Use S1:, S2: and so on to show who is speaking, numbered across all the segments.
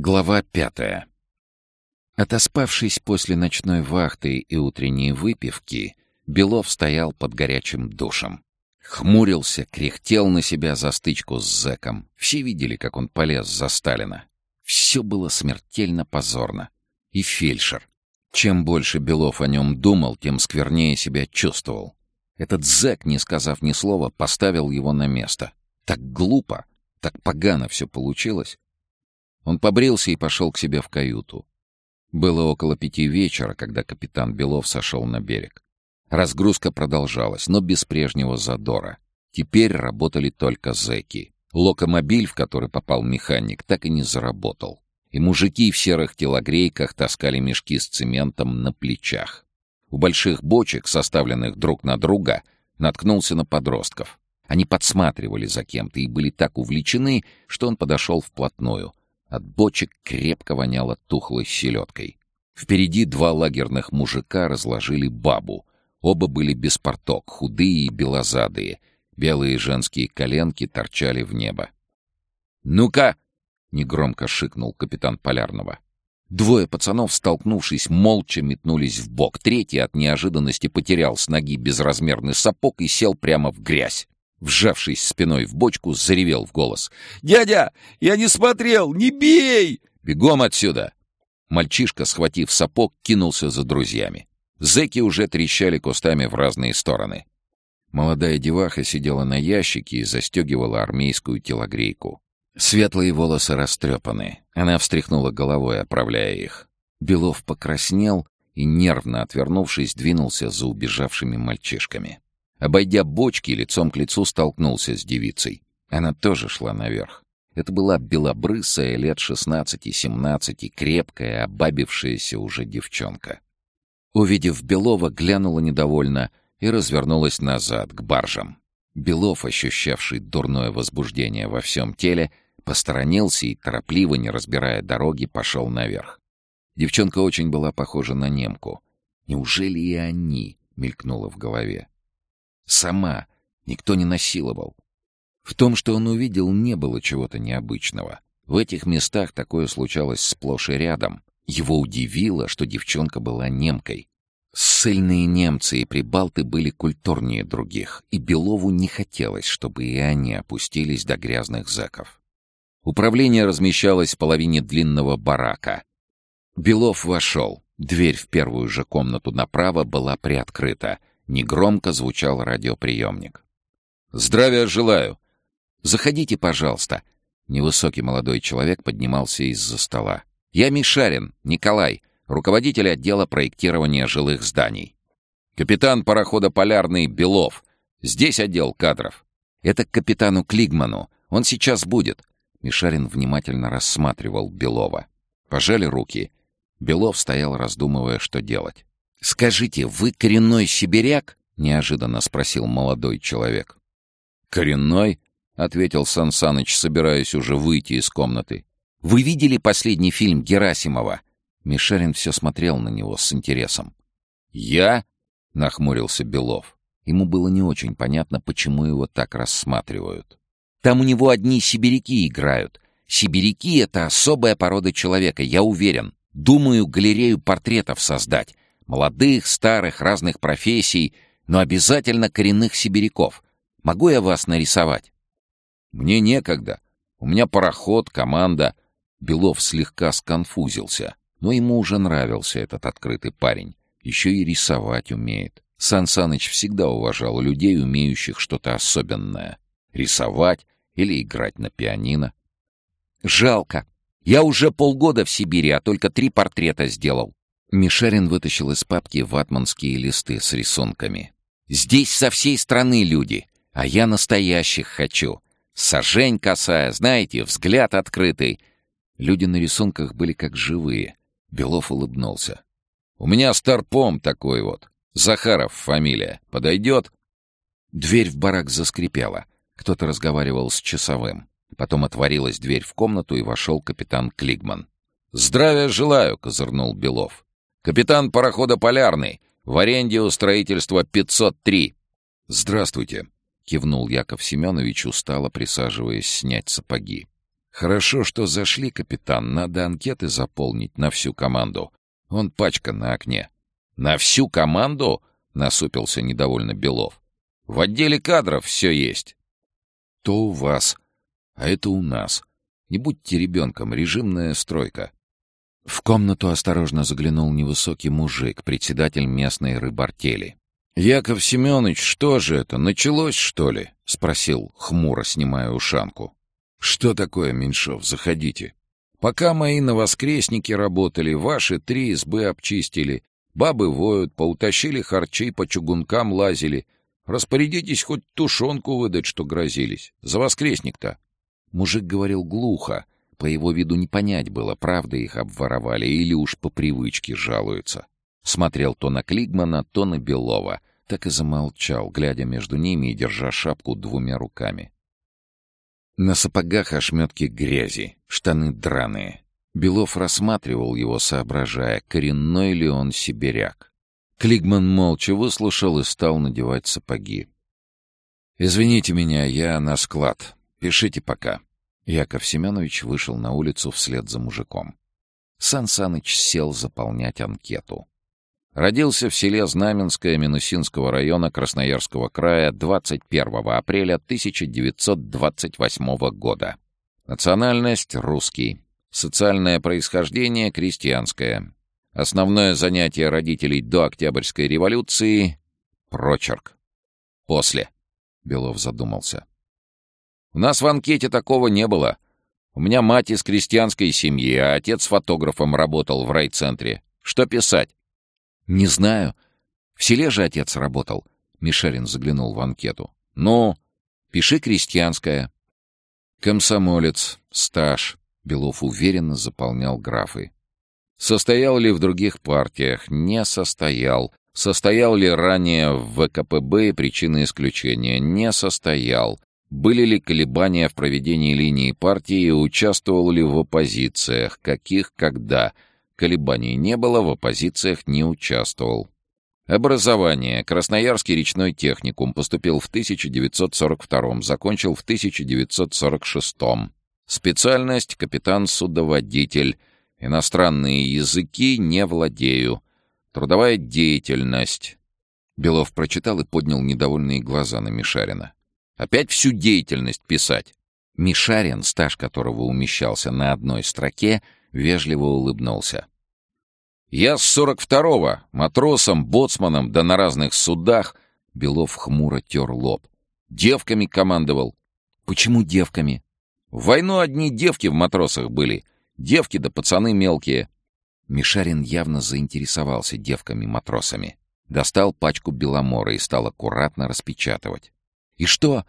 S1: Глава пятая. Отоспавшись после ночной вахты и утренней выпивки, Белов стоял под горячим душем. Хмурился, кряхтел на себя за стычку с зэком. Все видели, как он полез за Сталина. Все было смертельно позорно. И фельдшер. Чем больше Белов о нем думал, тем сквернее себя чувствовал. Этот зэк, не сказав ни слова, поставил его на место. Так глупо, так погано все получилось. Он побрился и пошел к себе в каюту. Было около пяти вечера, когда капитан Белов сошел на берег. Разгрузка продолжалась, но без прежнего задора. Теперь работали только зэки. Локомобиль, в который попал механик, так и не заработал. И мужики в серых телогрейках таскали мешки с цементом на плечах. У больших бочек, составленных друг на друга, наткнулся на подростков. Они подсматривали за кем-то и были так увлечены, что он подошел вплотную, от бочек крепко воняло тухлой селедкой. Впереди два лагерных мужика разложили бабу. Оба были без порток, худые и белозадые. Белые женские коленки торчали в небо. «Ну-ка!» — негромко шикнул капитан Полярного. Двое пацанов, столкнувшись, молча метнулись в бок. Третий от неожиданности потерял с ноги безразмерный сапог и сел прямо в грязь вжавшись спиной в бочку, заревел в голос. «Дядя, я не смотрел! Не бей!» «Бегом отсюда!» Мальчишка, схватив сапог, кинулся за друзьями. Зэки уже трещали кустами в разные стороны. Молодая деваха сидела на ящике и застегивала армейскую телогрейку. Светлые волосы растрепаны. Она встряхнула головой, оправляя их. Белов покраснел и, нервно отвернувшись, двинулся за убежавшими мальчишками. Обойдя бочки, лицом к лицу столкнулся с девицей. Она тоже шла наверх. Это была белобрысая, лет шестнадцати-семнадцати, крепкая, обабившаяся уже девчонка. Увидев Белова, глянула недовольно и развернулась назад, к баржам. Белов, ощущавший дурное возбуждение во всем теле, посторонился и, торопливо, не разбирая дороги, пошел наверх. Девчонка очень была похожа на немку. «Неужели и они?» — мелькнуло в голове. Сама. Никто не насиловал. В том, что он увидел, не было чего-то необычного. В этих местах такое случалось сплошь и рядом. Его удивило, что девчонка была немкой. Сильные немцы и прибалты были культурнее других, и Белову не хотелось, чтобы и они опустились до грязных зэков. Управление размещалось в половине длинного барака. Белов вошел. Дверь в первую же комнату направо была приоткрыта, Негромко звучал радиоприемник. «Здравия желаю! Заходите, пожалуйста!» Невысокий молодой человек поднимался из-за стола. «Я Мишарин, Николай, руководитель отдела проектирования жилых зданий. Капитан парохода «Полярный» Белов. Здесь отдел кадров. Это к капитану Клигману. Он сейчас будет». Мишарин внимательно рассматривал Белова. Пожали руки. Белов стоял, раздумывая, что делать. «Скажите, вы коренной сибиряк?» — неожиданно спросил молодой человек. «Коренной?» — ответил Сансаныч, собираясь уже выйти из комнаты. «Вы видели последний фильм Герасимова?» Мишарин все смотрел на него с интересом. «Я?» — нахмурился Белов. Ему было не очень понятно, почему его так рассматривают. «Там у него одни сибиряки играют. Сибиряки — это особая порода человека, я уверен. Думаю, галерею портретов создать. Молодых, старых, разных профессий, но обязательно коренных сибиряков. Могу я вас нарисовать?» «Мне некогда. У меня пароход, команда». Белов слегка сконфузился, но ему уже нравился этот открытый парень. Еще и рисовать умеет. Сан Саныч всегда уважал людей, умеющих что-то особенное. Рисовать или играть на пианино. «Жалко. Я уже полгода в Сибири, а только три портрета сделал. Мишарин вытащил из папки ватманские листы с рисунками. «Здесь со всей страны люди, а я настоящих хочу. Сажень косая, знаете, взгляд открытый». Люди на рисунках были как живые. Белов улыбнулся. «У меня старпом такой вот. Захаров фамилия. Подойдет?» Дверь в барак заскрипела. Кто-то разговаривал с часовым. Потом отворилась дверь в комнату, и вошел капитан Клигман. «Здравия желаю!» — козырнул Белов. Капитан парохода «Полярный». В аренде у строительства 503. «Здравствуйте», — кивнул Яков Семенович, устало присаживаясь снять сапоги. «Хорошо, что зашли, капитан. Надо анкеты заполнить на всю команду. Он пачка на окне». «На всю команду?» — насупился недовольно Белов. «В отделе кадров все есть». «То у вас, а это у нас. Не будьте ребенком, режимная стройка». В комнату осторожно заглянул невысокий мужик, председатель местной рыбартели. «Яков Семенович, что же это, началось, что ли?» — спросил, хмуро снимая ушанку. «Что такое, Меньшов, заходите. Пока мои на воскресники работали, ваши три избы обчистили, бабы воют, поутащили харчи, по чугункам лазили. Распорядитесь хоть тушенку выдать, что грозились. За воскресник-то». Мужик говорил глухо, по его виду не понять было, правда их обворовали или уж по привычке жалуются. Смотрел то на Клигмана, то на Белова, так и замолчал, глядя между ними и держа шапку двумя руками. На сапогах ошметки грязи, штаны драные. Белов рассматривал его, соображая, коренной ли он сибиряк. Клигман молча выслушал и стал надевать сапоги. «Извините меня, я на склад. Пишите пока». Яков Семенович вышел на улицу вслед за мужиком. Сан Саныч сел заполнять анкету. Родился в селе Знаменское Минусинского района Красноярского края 21 апреля 1928 года. Национальность — русский. Социальное происхождение — крестьянское. Основное занятие родителей до Октябрьской революции — прочерк. После. Белов задумался. У нас в анкете такого не было. У меня мать из крестьянской семьи, а отец фотографом работал в райцентре. Что писать? Не знаю. В селе же отец работал. Мишарин заглянул в анкету. Ну, пиши крестьянская. Комсомолец, стаж. Белов уверенно заполнял графы. Состоял ли в других партиях? Не состоял. Состоял ли ранее в ВКПБ и причины исключения? Не состоял. Были ли колебания в проведении линии партии и участвовал ли в оппозициях, каких, когда. Колебаний не было, в оппозициях не участвовал. Образование. Красноярский речной техникум. Поступил в 1942 закончил в 1946 Специальность — капитан-судоводитель. Иностранные языки не владею. Трудовая деятельность. Белов прочитал и поднял недовольные глаза на Мишарина. Опять всю деятельность писать. Мишарин, стаж которого умещался на одной строке, вежливо улыбнулся. «Я с сорок второго, матросом, боцманом, да на разных судах...» Белов хмуро тер лоб. «Девками командовал». «Почему девками?» «В войну одни девки в матросах были. Девки да пацаны мелкие». Мишарин явно заинтересовался девками-матросами. Достал пачку беломора и стал аккуратно распечатывать. И что?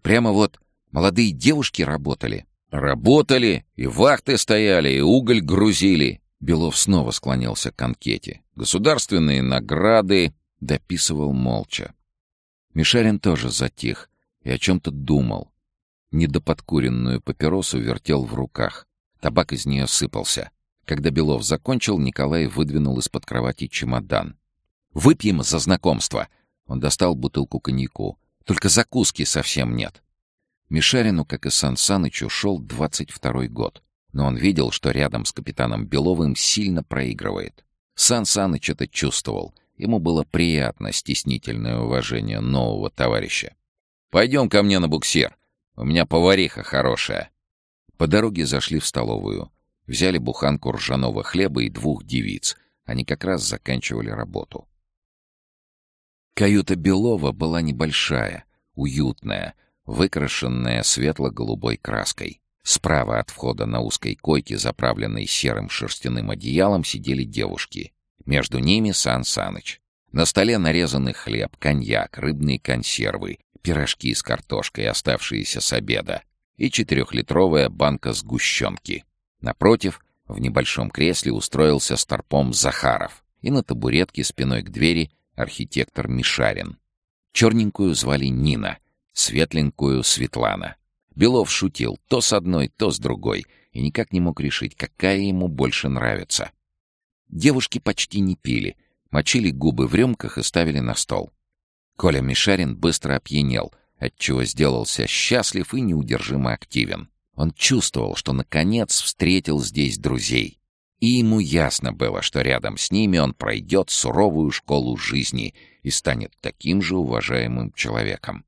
S1: Прямо вот молодые девушки работали? Работали, и вахты стояли, и уголь грузили. Белов снова склонился к анкете. Государственные награды дописывал молча. Мишарин тоже затих и о чем-то думал. Недоподкуренную папиросу вертел в руках. Табак из нее сыпался. Когда Белов закончил, Николай выдвинул из-под кровати чемодан. «Выпьем за знакомство!» Он достал бутылку коньяку. Только закуски совсем нет. Мишарину, как и Сан Санычу, шел двадцать второй год. Но он видел, что рядом с капитаном Беловым сильно проигрывает. Сан Саныч это чувствовал. Ему было приятно стеснительное уважение нового товарища. «Пойдем ко мне на буксир. У меня повариха хорошая». По дороге зашли в столовую. Взяли буханку ржаного хлеба и двух девиц. Они как раз заканчивали работу. Каюта Белова была небольшая, уютная, выкрашенная светло-голубой краской. Справа от входа на узкой койке, заправленной серым шерстяным одеялом, сидели девушки. Между ними Сан Саныч. На столе нарезанный хлеб, коньяк, рыбные консервы, пирожки с картошкой, оставшиеся с обеда, и четырехлитровая банка сгущенки. Напротив, в небольшом кресле устроился старпом Захаров, и на табуретке спиной к двери архитектор Мишарин. Черненькую звали Нина, светленькую — Светлана. Белов шутил то с одной, то с другой, и никак не мог решить, какая ему больше нравится. Девушки почти не пили, мочили губы в рюмках и ставили на стол. Коля Мишарин быстро опьянел, отчего сделался счастлив и неудержимо активен. Он чувствовал, что наконец встретил здесь друзей. И ему ясно было, что рядом с ними он пройдет суровую школу жизни и станет таким же уважаемым человеком.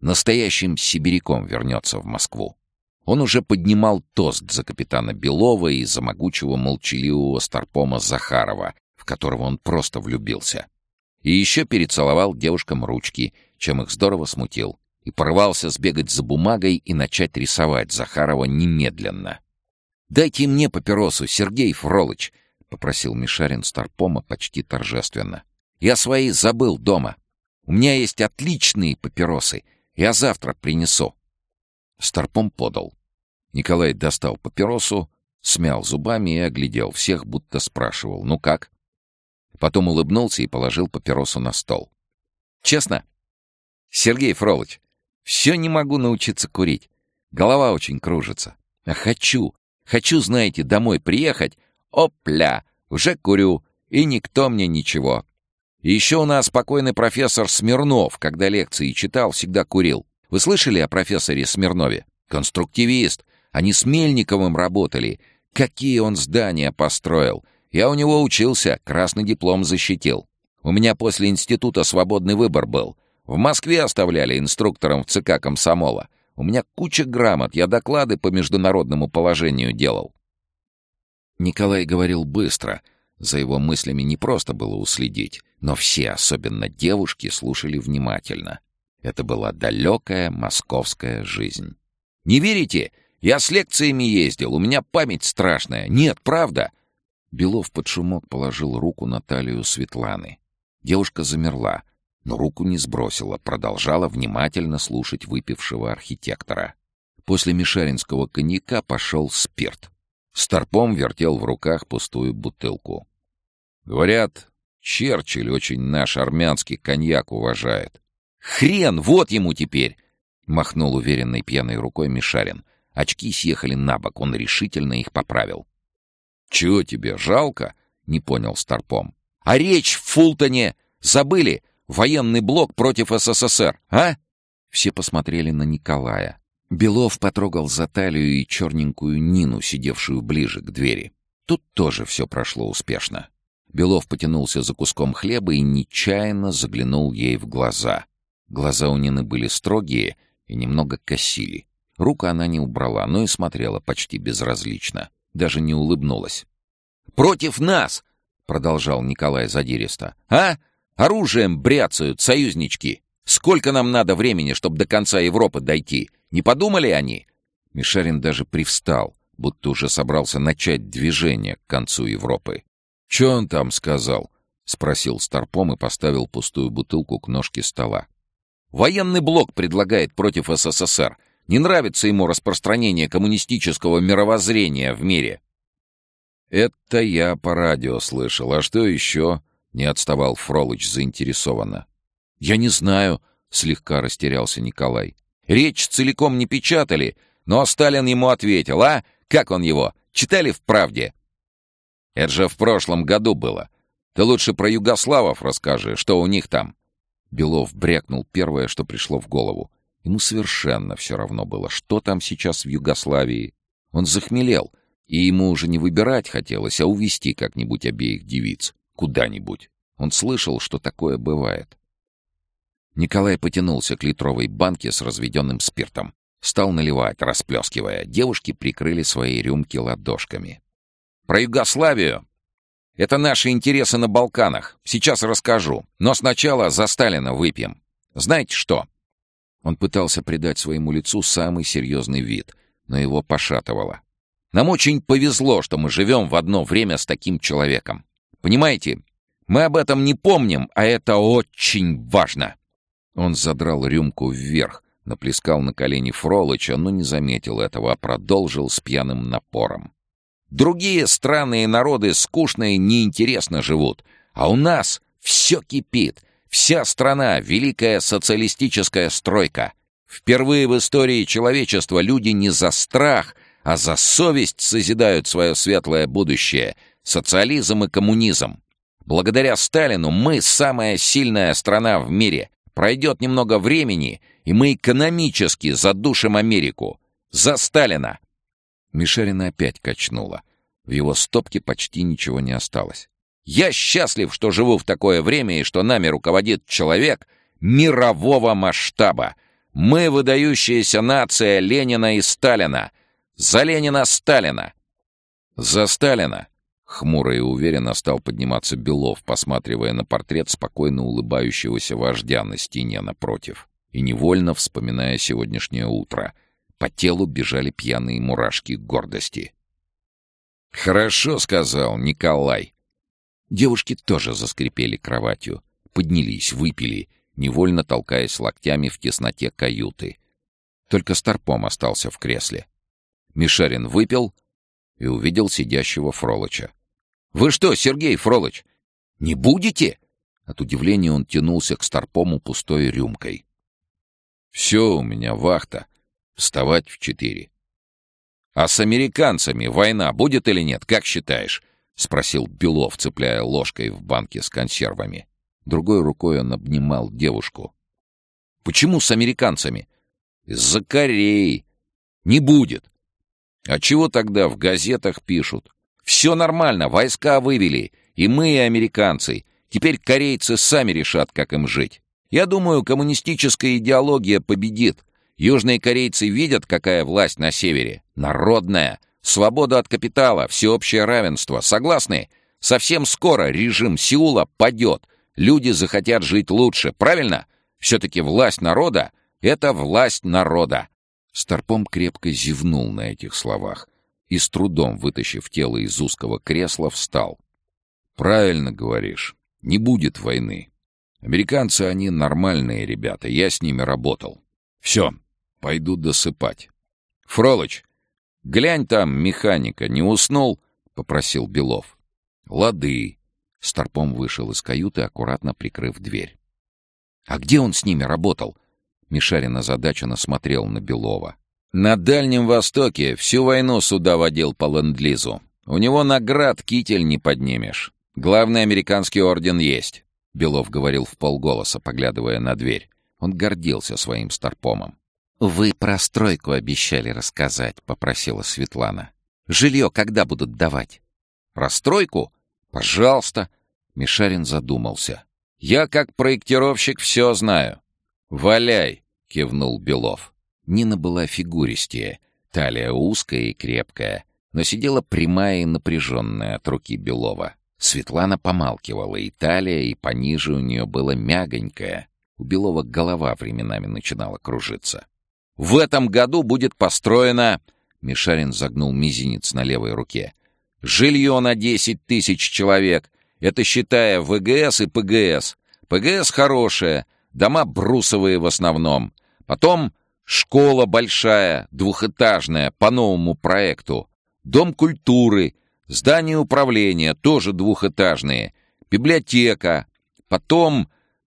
S1: Настоящим сибиряком вернется в Москву. Он уже поднимал тост за капитана Белова и за могучего молчаливого старпома Захарова, в которого он просто влюбился. И еще перецеловал девушкам ручки, чем их здорово смутил, и порвался сбегать за бумагой и начать рисовать Захарова немедленно. «Дайте мне папиросу, Сергей Фролыч!» — попросил Мишарин Старпома почти торжественно. «Я свои забыл дома. У меня есть отличные папиросы. Я завтра принесу». Старпом подал. Николай достал папиросу, смял зубами и оглядел всех, будто спрашивал «Ну как?». Потом улыбнулся и положил папиросу на стол. «Честно? Сергей Фролыч, все не могу научиться курить. Голова очень кружится. А хочу, хочу, знаете, домой приехать. Опля, уже курю, и никто мне ничего. Еще у нас спокойный профессор Смирнов, когда лекции читал, всегда курил. Вы слышали о профессоре Смирнове? Конструктивист. Они с Мельниковым работали. Какие он здания построил. Я у него учился, красный диплом защитил. У меня после института свободный выбор был. В Москве оставляли инструктором в ЦК комсомола. У меня куча грамот, я доклады по международному положению делал. Николай говорил быстро. За его мыслями не просто было уследить, но все, особенно девушки, слушали внимательно. Это была далекая московская жизнь. «Не верите? Я с лекциями ездил, у меня память страшная. Нет, правда!» Белов под шумок положил руку на талию Светланы. Девушка замерла, но руку не сбросила, продолжала внимательно слушать выпившего архитектора. После мишаринского коньяка пошел спирт. Старпом вертел в руках пустую бутылку. Говорят, Черчилль очень наш армянский коньяк уважает. «Хрен, вот ему теперь!» — махнул уверенной пьяной рукой Мишарин. Очки съехали на бок, он решительно их поправил. «Чего тебе, жалко?» — не понял Старпом. «А речь в Фултоне! Забыли? Военный блок против СССР, а?» Все посмотрели на Николая. Белов потрогал за талию и черненькую Нину, сидевшую ближе к двери. Тут тоже все прошло успешно. Белов потянулся за куском хлеба и нечаянно заглянул ей в глаза. Глаза у Нины были строгие и немного косили. Руку она не убрала, но и смотрела почти безразлично. Даже не улыбнулась. «Против нас!» — продолжал Николай задиристо. «А? Оружием бряцают союзнички. Сколько нам надо времени, чтобы до конца Европы дойти? Не подумали они?» Мишарин даже привстал, будто уже собрался начать движение к концу Европы. «Че он там сказал?» — спросил Старпом и поставил пустую бутылку к ножке стола. «Военный блок предлагает против СССР. Не нравится ему распространение коммунистического мировоззрения в мире». «Это я по радио слышал. А что еще?» Не отставал Фролыч заинтересованно. «Я не знаю», — слегка растерялся Николай. «Речь целиком не печатали, но Сталин ему ответил, а? Как он его? Читали в «Правде»?» «Это же в прошлом году было. Ты лучше про югославов расскажи, что у них там». Белов брякнул первое, что пришло в голову. Ему совершенно все равно было, что там сейчас в Югославии. Он захмелел, и ему уже не выбирать хотелось, а увести как-нибудь обеих девиц куда-нибудь. Он слышал, что такое бывает. Николай потянулся к литровой банке с разведенным спиртом. Стал наливать, расплескивая. Девушки прикрыли свои рюмки ладошками. «Про Югославию! Это наши интересы на Балканах. Сейчас расскажу. Но сначала за Сталина выпьем. Знаете что?» Он пытался придать своему лицу самый серьезный вид, но его пошатывало. «Нам очень повезло, что мы живем в одно время с таким человеком. Понимаете, мы об этом не помним, а это очень важно!» Он задрал рюмку вверх, наплескал на колени Фролыча, но не заметил этого, а продолжил с пьяным напором. «Другие страны и народы скучно и неинтересно живут, а у нас все кипит, вся страна — великая социалистическая стройка. Впервые в истории человечества люди не за страх, а за совесть созидают свое светлое будущее — социализм и коммунизм. Благодаря Сталину мы самая сильная страна в мире. Пройдет немного времени, и мы экономически задушим Америку. За Сталина!» Мишарина опять качнула. В его стопке почти ничего не осталось. «Я счастлив, что живу в такое время и что нами руководит человек мирового масштаба. Мы выдающаяся нация Ленина и Сталина. За Ленина Сталина!» «За Сталина!» Хмуро и уверенно стал подниматься Белов, посматривая на портрет спокойно улыбающегося вождя на стене напротив и невольно вспоминая сегодняшнее утро. По телу бежали пьяные мурашки гордости. «Хорошо», — сказал Николай. Девушки тоже заскрипели кроватью, поднялись, выпили, невольно толкаясь локтями в тесноте каюты. Только Старпом остался в кресле. Мишарин выпил и увидел сидящего Фролыча. «Вы что, Сергей Фролыч, не будете?» От удивления он тянулся к Старпому пустой рюмкой. «Все у меня вахта. Вставать в четыре». «А с американцами война будет или нет, как считаешь?» — спросил Белов, цепляя ложкой в банке с консервами. Другой рукой он обнимал девушку. «Почему с американцами?» «Из-за Кореи. Не будет. А чего тогда в газетах пишут? Все нормально, войска вывели. И мы, и американцы. Теперь корейцы сами решат, как им жить. Я думаю, коммунистическая идеология победит. Южные корейцы видят, какая власть на севере. Народная. Свобода от капитала, всеобщее равенство. Согласны? Совсем скоро режим Сеула падет. Люди захотят жить лучше, правильно? Все-таки власть народа — это власть народа. Старпом крепко зевнул на этих словах и, с трудом вытащив тело из узкого кресла, встал. «Правильно говоришь. Не будет войны. Американцы, они нормальные ребята. Я с ними работал. Все, пойду досыпать. Фролыч, глянь там, механика, не уснул?» — попросил Белов. «Лады». Старпом вышел из каюты, аккуратно прикрыв дверь. «А где он с ними работал?» Мишарин озадаченно смотрел на Белова. На Дальнем Востоке всю войну суда водил по ленд-лизу. У него наград китель не поднимешь. Главный американский орден есть. Белов говорил в полголоса, поглядывая на дверь. Он гордился своим старпомом. «Вы про стройку обещали рассказать», — попросила Светлана. «Жилье когда будут давать?» «Про стройку? Пожалуйста». Мишарин задумался. «Я как проектировщик все знаю». «Валяй», — кивнул Белов. Нина была фигуристее, талия узкая и крепкая, но сидела прямая и напряженная от руки Белова. Светлана помалкивала, и талия, и пониже у нее было мягонькая. У Белова голова временами начинала кружиться. «В этом году будет построено...» Мишарин загнул мизинец на левой руке. «Жилье на десять тысяч человек. Это считая ВГС и ПГС. ПГС хорошее, дома брусовые в основном. Потом Школа большая, двухэтажная, по новому проекту. Дом культуры, здание управления, тоже двухэтажные. Библиотека. Потом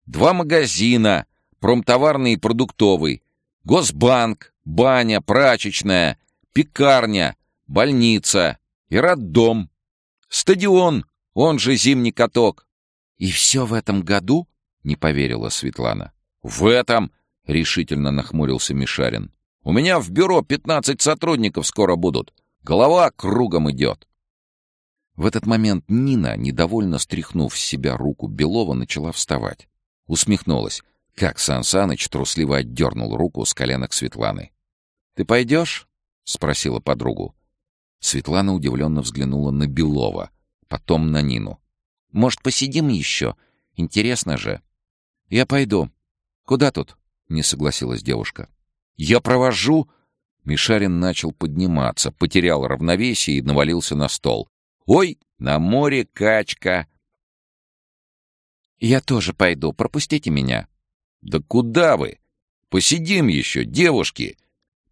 S1: два магазина, промтоварный и продуктовый. Госбанк, баня, прачечная, пекарня, больница и роддом. Стадион, он же зимний каток. «И все в этом году?» — не поверила Светлана. «В этом!» — решительно нахмурился Мишарин. «У меня в бюро пятнадцать сотрудников скоро будут. Голова кругом идет». В этот момент Нина, недовольно стряхнув с себя руку Белова, начала вставать. Усмехнулась, как Сан Саныч трусливо отдернул руку с коленок Светланы. «Ты пойдешь?» — спросила подругу. Светлана удивленно взглянула на Белова, потом на Нину. «Может, посидим еще? Интересно же». «Я пойду. Куда тут?» — не согласилась девушка. «Я провожу...» Мишарин начал подниматься, потерял равновесие и навалился на стол. «Ой, на море качка!» «Я тоже пойду. Пропустите меня». «Да куда вы? Посидим еще, девушки!»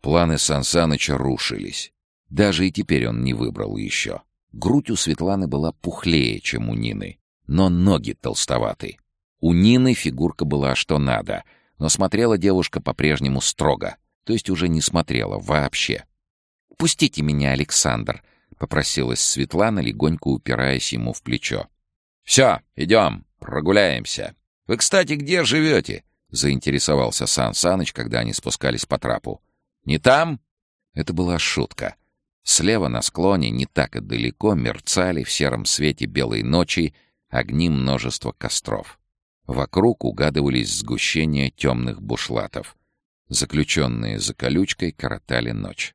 S1: Планы Сансаныча рушились. Даже и теперь он не выбрал еще. Грудь у Светланы была пухлее, чем у Нины, но ноги толстоваты. У Нины фигурка была что надо — но смотрела девушка по-прежнему строго, то есть уже не смотрела вообще. «Пустите меня, Александр», — попросилась Светлана, легонько упираясь ему в плечо. «Все, идем, прогуляемся. Вы, кстати, где живете?» — заинтересовался Сан Саныч, когда они спускались по трапу. «Не там? Это была шутка. Слева на склоне, не так и далеко, мерцали в сером свете белой ночи огни множества костров. Вокруг угадывались сгущения темных бушлатов. Заключенные за колючкой коротали ночь.